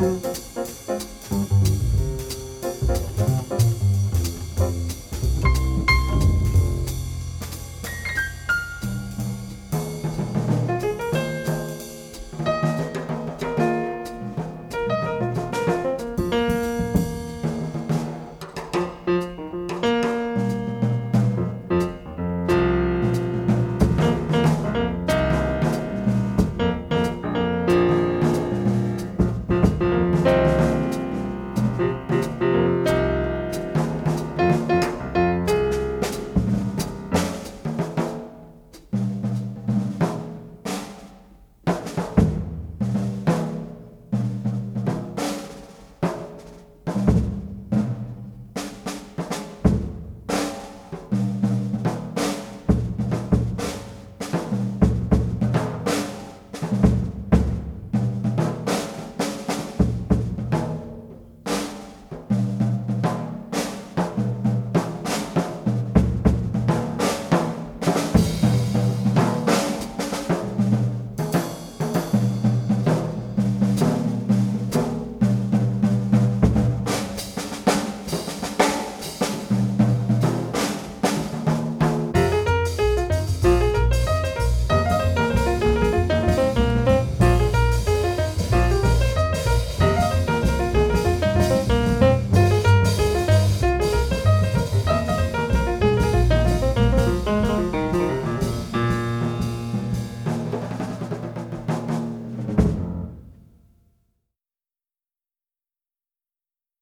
Müzik